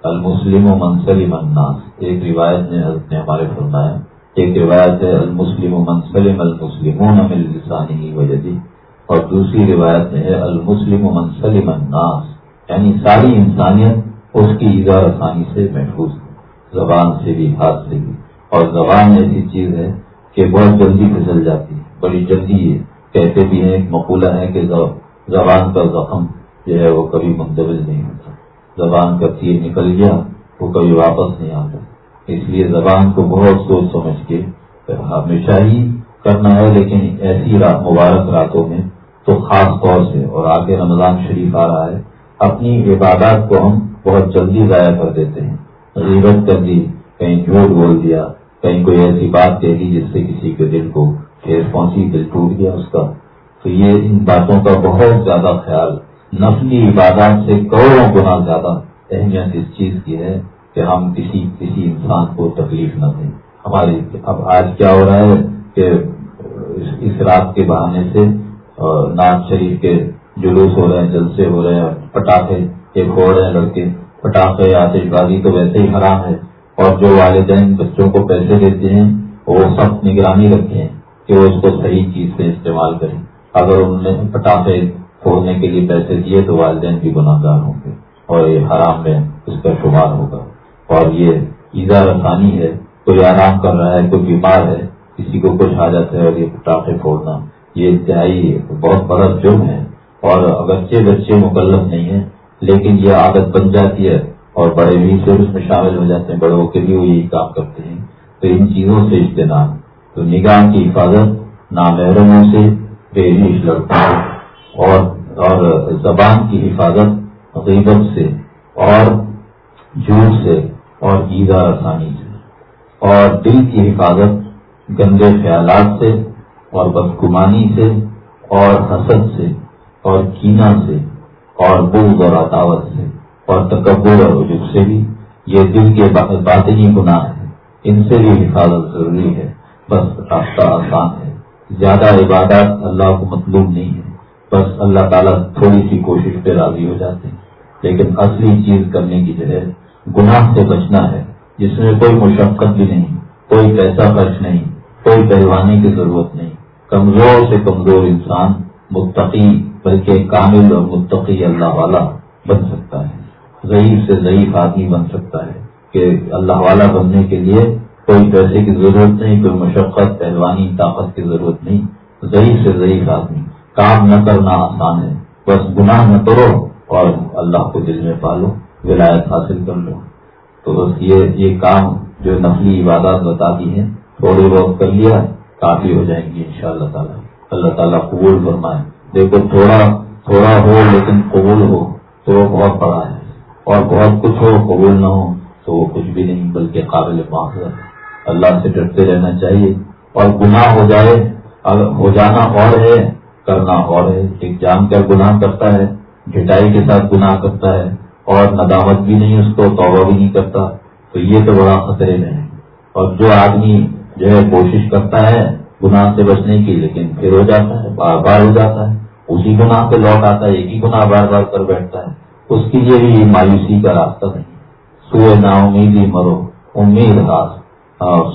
المسلم و منسلم الناس، ایک روایت نے حضرت نے ہمارے فرمایا، ایک روایت ہے، المسلم و منسلم المسلمون من لسانی وجدی اور دوسری روایت میں ہے، المسلم و منسلم الناس یعنی ساری انسانیت اس کی ایزا رسانی سے محفوظ زبان سے بھی، ہاتھ سے بھی۔ اور زبان ایسی چیز ہے کہ بہت جلدی پھسل جاتی ہے، بڑی جلدی ہے کہتے بھی ہیں ایک مقولہ ہے کہ زبان کا زخم جو ہے وہ کبھی منتبل نہیں ہوتا۔ زبان کا تیر نکل گیا، وہ کبھی واپس نہیں آتا۔ اس لیے زبان کو بہت سوچ سمجھ کے ہمیشہ ہی کرنا ہے، لیکن ایسی مبارک راتوں میں تو خاص طور سے اور آگے رمضان شریف آ رہا ہے، اپنی عبادات کو ہم بہت جلدی ضائع کر دیتے ہیں۔ غیبت کر دی، کہیں جھوٹ بول دیا، کہیں کوئی ایسی بات کہہ دی جس سے کسی کے دل کو ٹھیس پہنچی، دل ٹوٹ گیا اس کا۔ تو یہ ان باتوں کا بہت زیادہ خیال، نفلی عبادات سے کروڑوں گنا زیادہ اہمیت اس چیز کی ہے کہ ہم کسی کسی انسان کو تکلیف نہ دیں۔ ہماری، اب آج کیا ہو رہا ہے کہ اس رات کے بہانے سے ناز شریف کے جلوس ہو رہے ہیں، جلسے ہو رہے ہیں، پٹاخے یہ پھوڑ رہے ہیں لڑکے، پٹاخے، آتش بازی تو ویسے ہی حرام ہے۔ اور جو والدین بچوں کو پیسے دیتے ہیں، وہ سخت نگرانی رکھتے ہیں کہ وہ اس کو صحیح چیز سے استعمال کریں۔ اگر انہوں نے پٹاخے پھوڑنے کے لیے پیسے دیے تو والدین بھی گناہ گار ہوں گے اور یہ حرام میں اس کا شمار ہوگا۔ اور یہ ایزا رسانی ہے، کوئی آرام کر رہا ہے، کوئی بیمار ہے، کسی کو کچھ آ جاتا ہے اور یہ پٹاخے پھوڑنا یہ انتہائی بہت بڑا جرم ہے اور اگرچہ بچے مکلف نہیں ہیں، لیکن یہ عادت بن جاتی ہے اور بڑے بھی سے اس میں شامل ہو جاتے ہیں، بڑوں کے بھی وہ یہی کام کرتے ہیں۔ تو ان چیزوں سے اجتناب، تو نگاہ کی حفاظت، نامحرموں سے بے لڑکوں اور اور زبان کی حفاظت غیبت سے اور جھوٹ سے اور عیدا رسانی سے اور دل کی حفاظت گندے خیالات سے اور بدگمانی سے، اور حسد سے، اور کینا سے، اور بغض اور عداوت سے، اور تکبر اور رجوع سے بھی یہ دل کے باطنی گناہ ہے ان سے بھی حفاظت ضروری ہے۔ بس راستہ آسان ہے۔ زیادہ عبادات اللہ کو مطلوب نہیں ہے بس اللہ تعالیٰ تھوڑی سی کوشش پہ راضی ہو جاتے ہیں۔ لیکن اصلی چیز کرنے کی جو ہے گناہ سے بچنا ہے۔ جس میں کوئی مشقت بھی نہیں، کوئی پیسہ خرچ نہیں، کوئی پہلوانے کی ضرورت نہیں۔ کمزور سے کمزور انسان متقی، بلکہ کامل اور متقی اللہ والا بن سکتا ہے۔ ضعیف سے ضعیف آدمی بن سکتا ہے کہ اللہ والا بننے کے لیے کوئی پیسے کی ضرورت نہیں، کوئی مشقت، پہلوانی، طاقت کی ضرورت نہیں۔ ضعیف سے ضعیف آدمی، کام نہ کرنا آسان ہے۔ بس گناہ نہ کرو اور اللہ کو دل میں پالو، ولایت حاصل کر لو۔ تو بس یہ یہ کام جو نفلی عبادات بتا دی ہیں تھوڑی بہت کر لیا کافی ہو جائیں گی ان شاء اللہ تعالیٰ۔ اللہ تعالیٰ قبول فرمائے۔ دیکھو، تھوڑا تھوڑا ہو لیکن قبول ہو تو وہ بہت بڑا ہے۔ اور بہت کچھ ہو، قبول نہ ہو تو وہ کچھ بھی نہیں، بلکہ قابل معذرت اللہ سے ڈرتے رہنا چاہیے۔ اور گناہ ہو جائے اگر ہو جانا اور ہے، کرنا اور ہے۔ ایک جان کر گناہ کرتا ہے گٹائی کے ساتھ گناہ کرتا ہے، اور ندامت بھی نہیں، اس کو توبہ بھی نہیں کرتا۔ تو یہ تو بڑا خطرے میں ہے۔ اور جو آدمی جو ہے کوشش کرتا ہے گناہ سے بچنے کی، لیکن پھر ہو جاتا ہے، بار بار ہو جاتا ہے۔ اسی گناہ پہ لوٹ آتا ہے، ایک ہی گناہ بار بار کر بیٹھتا ہے۔ اس کے لیے بھی مایوسی کا راستہ نہیں۔ سوئے نا امیدی مرو، امید ہاس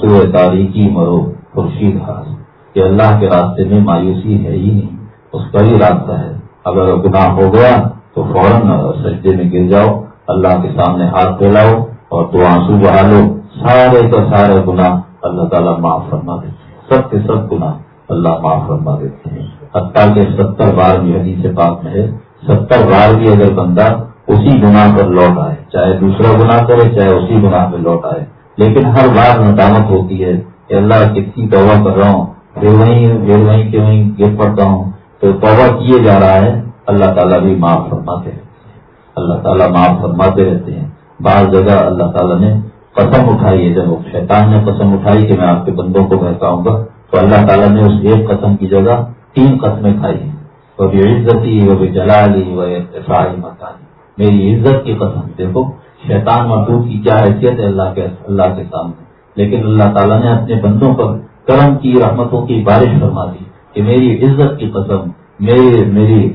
سوئے تاریخی مرو، خورشید ہاس کہ اللہ کے راستے میں مایوسی ہے ہی نہیں۔ اس کا ہی راستہ ہے۔ اگر گناہ ہو گیا تو فوراً سجدے میں گر جاؤ۔ اللہ کے سامنے ہاتھ پھیلاؤ اور تو آنسو بہا لو۔ سارے کا سارے گناہ اللہ تعالیٰ معاف فرما دیتے ہیں سب کے سب گناہ اللہ معاف فرما دیتے ہیں۔ حتیٰ کے ستر بار بھی حدیث پاک میں ہے، ستر بار بھی اگر بندہ اسی گناہ پر لوٹ آئے، چاہے دوسرا گناہ کرے، چاہے اسی گناہ پہ لوٹ آئے۔ لیکن ہر بار ندامت ہوتی ہے کہ اللہ کتنی توبہ کر رہا ہوں، پھر وہیں پھر وہیں کہ وہیں گر پڑتا ہوں۔ تو توبہ کیے جا رہا ہے، اللہ تعالیٰ بھی معاف فرماتے رہتے ہیں۔ اللہ تعالیٰ معاف فرماتے رہتے ہیں۔ بعض جگہ اللہ تعالیٰ نے قسم اٹھائی ہے جب شیطان نے قسم اٹھائی کہ میں آپ کے بندوں کو بہتاؤں گا، تو اللہ تعالیٰ نے اس ایک قسم کی جگہ تین قسمیں کھائی ہیں۔ وہ بھی عزتی، وہ بھی جلالی، وہ اتفاعی مکانی۔ میری عزت کی قسم، دیکھو، شیطان مردود کی کیا حیثیت ہے اللہ کے اللہ کے سامنے۔ لیکن اللہ تعالیٰ نے اپنے بندوں پر کرم کی، رحمتوں کی بارش فرما دی کہ میری عزت کی قسم میری میری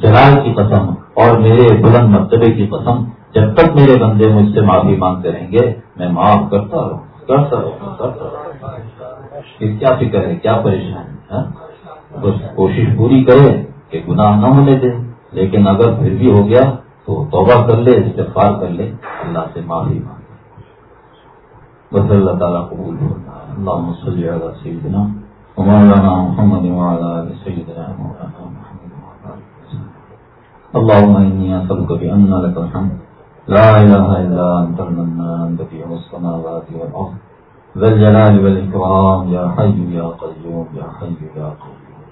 جلال کی قسم اور میرے بلند مرتبے کی قسم جب تک میرے بندے مجھ سے معافی مانگتے رہیں گے، میں معاف کرتا رہوں کرتا رہوں کرتا رہوں۔ کیا فکر ہے؟ کیا پریشانی ہاں؟ بس کوشش پوری کرے کہ گناہ نہ ہونے دے لیکن اگر پھر بھی ہو گیا تو توبہ کر لے استفار کر لے، اللہ سے معافی مانگے بس اللہ تعالیٰ قبول ہوتا ہے اللہ مسلم سیدنا مولانا محمد سیدنا مولانا اللهم إني أسألك بأن لك الحمد۔ لا إله إلا أنت المنان، بديع السماوات والأرض. ذا الجلال والإكرام، يا حي يا قيوم، يا حي يا قيوم.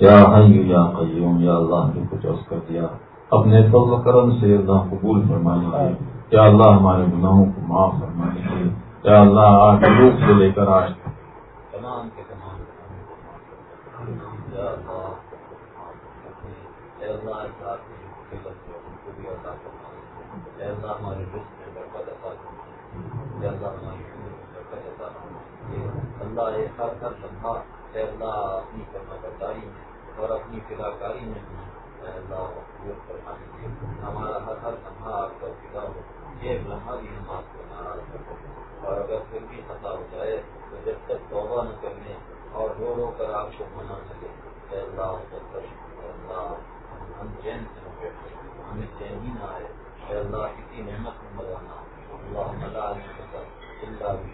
يا حي يا قيوم، يا الله، جو کچھ عرض کر دیا. اپنے فضل کرم سے اللہ قبول فرمانے کے یا اللہ، ہمارے گناہوں کو معاف فرمانے کے یا اللہ، آج لوگ سے لے کر آج تمام کے تمام یا اللہ یا اللہ ہمارے اللہ یہ ہر ہر لمحہ اللہ اپنی کرنا برداری میں اور اپنی فضا کاری میں اللہ فرما دیجیے ہمارا ہر ہر لمحہ آپ کا فضا ہو. یہ لمحہ بھی ہم آپ کو ناراض کر اور اگر پھر بھی خطا ہو جائے تو جب تک توبہ نہ کرنے اور رو رو کر آپ کو منا سکے اللہ اللہ، ہم چین سے ہمیں چین ہی نہ آئے. اے اللہ کسی نعمت میں مزانا اللہ ملا اللہ بھی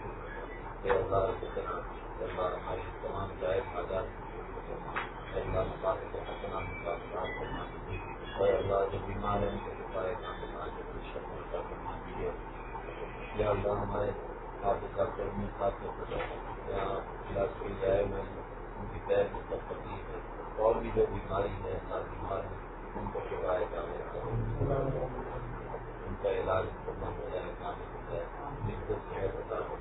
اے اللہ اللہ ہماری تمام جائز حاجات اللہ مقاصد کو حسنا کرنا اے اللہ جو بیمار ہیں ان کے سپائے کا کرنا دیجیے۔ یا اللہ، ہمارے حافظ کا کرمی ساتھیوں کو یہاں علاج کی جائے میں، ان کی پیر میں سب تکلیف ہے۔ اور بھی جو بیماری ہے، اللہ بیمار ہے، ان کو شکایت کا کا علاج کرنا ہو جائے کام ہو جائے جن کو صحت عطا ہو